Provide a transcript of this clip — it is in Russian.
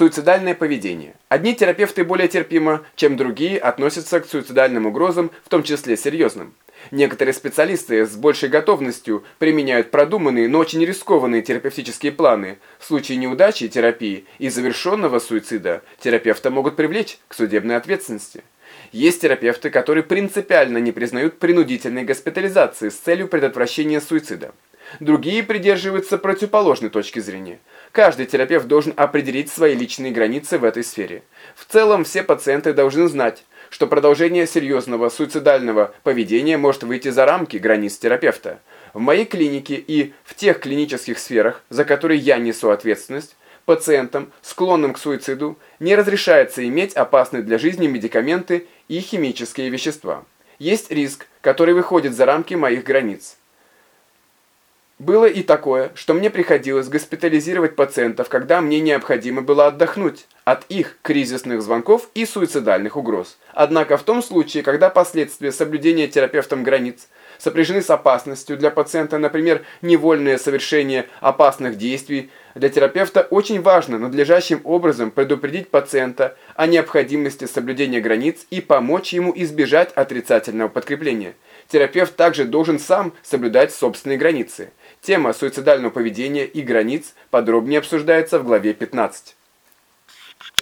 Суицидальное поведение. Одни терапевты более терпимо, чем другие относятся к суицидальным угрозам, в том числе серьезным. Некоторые специалисты с большей готовностью применяют продуманные, но очень рискованные терапевтические планы. В случае неудачи терапии и завершенного суицида терапевта могут привлечь к судебной ответственности. Есть терапевты, которые принципиально не признают принудительной госпитализации с целью предотвращения суицида. Другие придерживаются противоположной точки зрения. Каждый терапевт должен определить свои личные границы в этой сфере. В целом, все пациенты должны знать, что продолжение серьезного суицидального поведения может выйти за рамки границ терапевта. В моей клинике и в тех клинических сферах, за которые я несу ответственность, пациентам, склонным к суициду, не разрешается иметь опасные для жизни медикаменты и химические вещества. Есть риск, который выходит за рамки моих границ. Было и такое, что мне приходилось госпитализировать пациентов, когда мне необходимо было отдохнуть от их кризисных звонков и суицидальных угроз. Однако в том случае, когда последствия соблюдения терапевтом границ сопряжены с опасностью для пациента, например, невольное совершение опасных действий, для терапевта очень важно надлежащим образом предупредить пациента о необходимости соблюдения границ и помочь ему избежать отрицательного подкрепления. Терапевт также должен сам соблюдать собственные границы. Тема суицидального поведения и границ подробнее обсуждается в главе 15.